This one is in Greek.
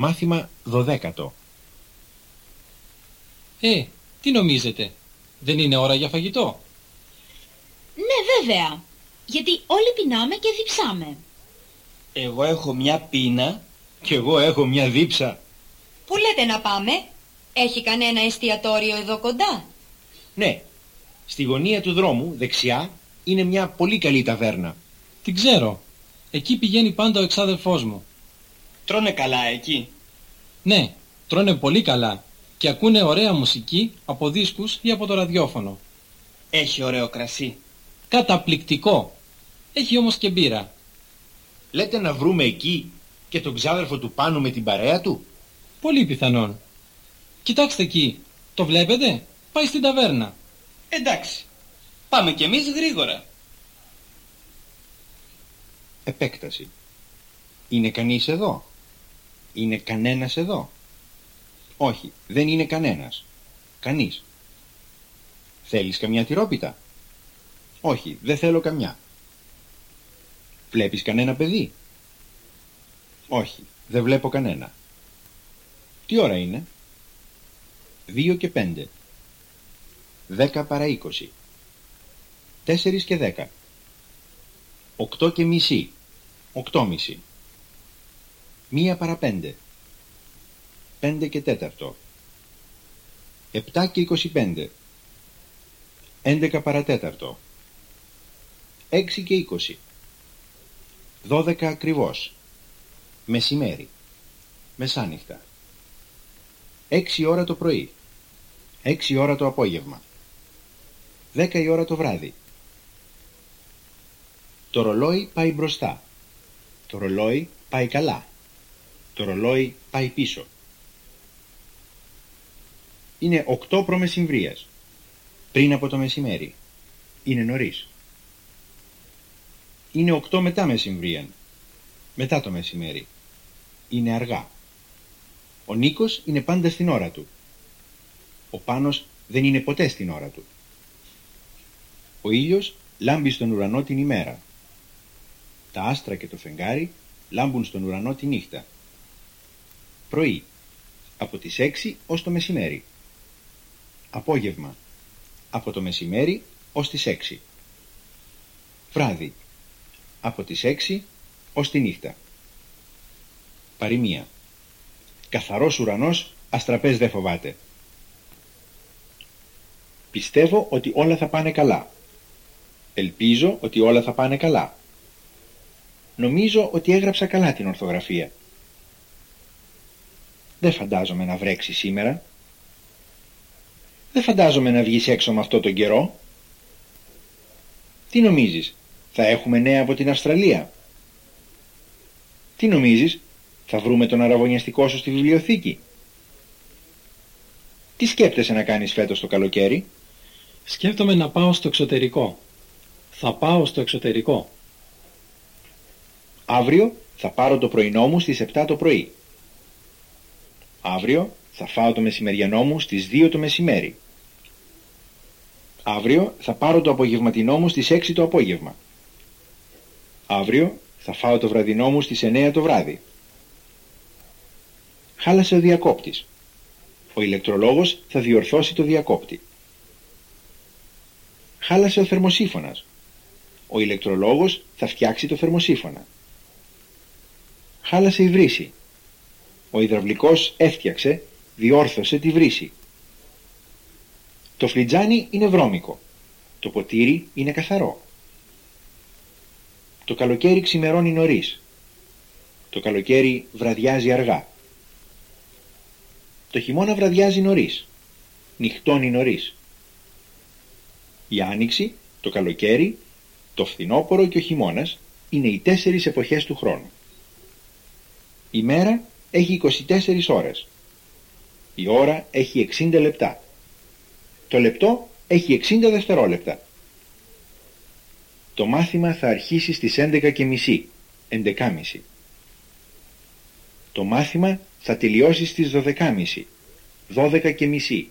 Μάθημα 12. Ε, τι νομίζετε, δεν είναι ώρα για φαγητό; Ναι, βέβαια. Γιατί όλοι πεινάμε και διψάμε. Εγώ έχω μια πείνα. Κι εγώ έχω μια δίψα. Πού λέτε να πάμε, έχει κανένα εστιατόριο εδώ κοντά; Ναι, στη γωνία του δρόμου, δεξιά, είναι μια πολύ καλή ταβέρνα. Την ξέρω. Εκεί πηγαίνει πάντα ο εξάδελφός μου. Τρώνε καλά εκεί. Ναι, τρώνε πολύ καλά και ακούνε ωραία μουσική από δίσκους ή από το ραδιόφωνο. Έχει ωραίο κρασί. Καταπληκτικό. Έχει όμως και μπύρα. Λέτε να βρούμε εκεί και τον ξάδερφο του πάνω με την παρέα του; Πολύ πιθανόν. Κοιτάξτε εκεί. Το βλέπετε; Πάει στην ταβέρνα. Εντάξει. Πάμε κι εμείς γρήγορα. Επέκταση. Είναι κανείς εδώ; Είναι κανένας εδώ; Όχι, δεν είναι κανένας. Κανείς. Θέλεις καμιά τυρόπιτα; Όχι, δεν θέλω καμιά. Βλέπεις κανένα παιδί; Όχι, δεν βλέπω κανένα. Τι ώρα είναι; Δύο και πέντε. Δέκα παρά είκοσι. Τέσσερις και δέκα. Οκτώ και μισή. Οκτώμιση. Μία παρά πέντε. Πέντε και τέταρτο. Επτά και είκοσι πέντε. Έντεκα παρατέταρτο. Έξι και είκοσι. Δώδεκα ακριβώς. Μεσημέρι. Μεσάνυχτα. Έξι ώρα το πρωί. Έξι ώρα το απόγευμα. Δέκα η ώρα το βράδυ. Το ρολόι πάει μπροστά. Το ρολόι πάει καλά. Το ρολόι πάει πίσω. Είναι οκτώ προμεσημβρίας. Πριν από το μεσημέρι. Είναι νωρίς. Είναι οκτώ μετά μεσημβρίαν. Μετά το μεσημέρι. Είναι αργά. Ο Νίκος είναι πάντα στην ώρα του. Ο Πάνος δεν είναι ποτέ στην ώρα του. Ο ήλιος λάμπει στον ουρανό την ημέρα. Τα άστρα και το φεγγάρι λάμπουν στον ουρανό τη νύχτα. Πρωί. Από τις 6 ως το μεσημέρι. Απόγευμα. Από το μεσημέρι ως τις 6. Βράδυ. Από τις 6 ως τη νύχτα. Παροιμία. Καθαρός ουρανός, αστραπές δεν φοβάται. Πιστεύω ότι όλα θα πάνε καλά. Ελπίζω ότι όλα θα πάνε καλά. Νομίζω ότι έγραψα καλά την ορθογραφία. Δεν φαντάζομαι να βρέξει σήμερα. Δεν φαντάζομαι να βγεις έξω με αυτό τον καιρό. Τι νομίζεις, θα έχουμε νέα από την Αυστραλία; Τι νομίζεις, θα βρούμε τον αραβωνιαστικό σου στη βιβλιοθήκη; Τι σκέπτεσαι να κάνεις φέτος το καλοκαίρι; Σκέφτομαι να πάω στο εξωτερικό. Θα πάω στο εξωτερικό. Αύριο θα πάρω το πρωινό μου στις 7 το πρωί. Αύριο θα φάω το μεσημεριανό μου στις 2 το μεσημέρι. Αύριο θα πάρω το απογευματινό μου στις 6 το απόγευμα. Αύριο θα φάω το βραδινό μου στις 9 το βράδυ. Χάλασε ο διακόπτης. Ο ηλεκτρολόγος θα διορθώσει το διακόπτη. Χάλασε ο θερμοσύφωνας. Ο ηλεκτρολόγος θα φτιάξει το θερμοσύφωνα. Χάλασε η βρύση. Ο υδραυλικός έφτιαξε, διόρθωσε τη βρύση. Το φλιτζάνι είναι βρώμικο. Το ποτήρι είναι καθαρό. Το καλοκαίρι ξημερώνει νωρίς. Το καλοκαίρι βραδιάζει αργά. Το χειμώνα βραδιάζει νωρίς. Νυχτώνει νωρίς. Η άνοιξη, το καλοκαίρι, το φθινόπωρο και ο χειμώνας είναι οι τέσσερις εποχές του χρόνου. Η μέρα έχει 24 ώρες. Η ώρα έχει 60 λεπτά. Το λεπτό έχει 60 δευτερόλεπτα. Το μάθημα θα αρχίσει στις 11 και μισή, 11.30. Το μάθημα θα τελειώσει στις 12.30, 12 και μισή.